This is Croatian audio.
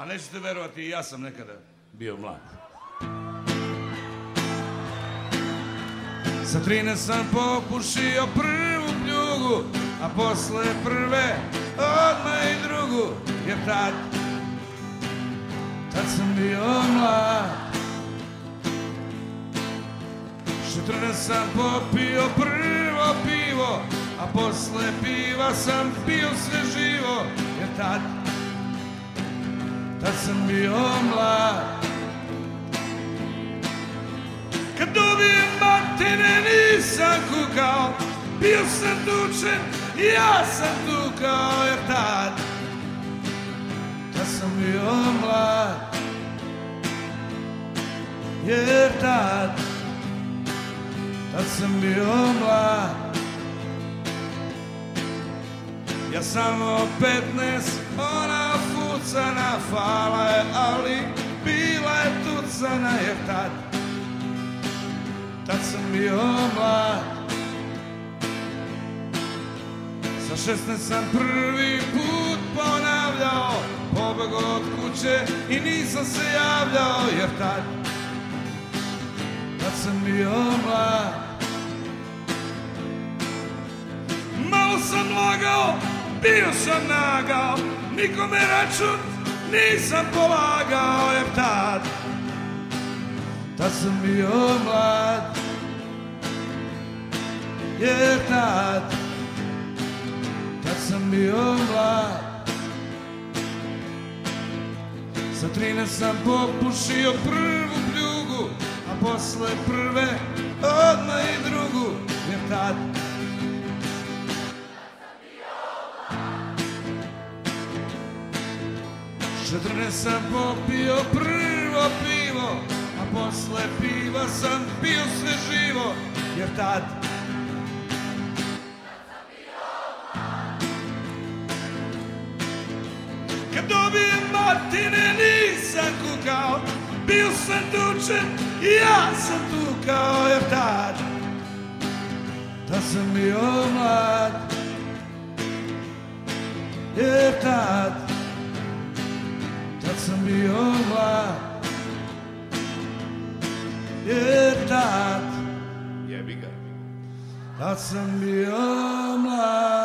A nećete verovati, ja sam nekada bio mlad. Sa 13 sam popušio prvu pljugu, a posle prve odmah i drugu, jer tad, tad sam bio mlad. 14 sam popio prvo pivo, a posle piva sam pio sve živo, sam bio mlad. Kad dobijem batine nisam kukao, bio sam tučen, ja sam tukao, jer tad, tad sam bio mlad. Jer tad, tad sam bio mlad. Ja samo 15, ona fucana, fala je, ali bila je tucana, jer tad, tad sam bio mlad. Sa 16 sam prvi put ponavljao, pobego od kuće i nisam se javljao, jer tad, tad sam bio mlad. Malo sam lagao, bio sam nagao, nikome račun nisam polagao, jer tad, tad sam bio mlad. Jer tad, tad sam bio mlad. Sa 13 sam popušio prvu pljugu, a posle prve odmah i drugu, jer tad, Četrnaest sam popio prvo pivo, a posle piva sam pio sve živo, jer tad Kad dobijem matine nisam kukao, bio sam tučen, ja sam tukao, jer tad, tad sam bio mlad, jer tad, tad sam bio mlad, jer tad, Jebi ga. tad sam bio mlad.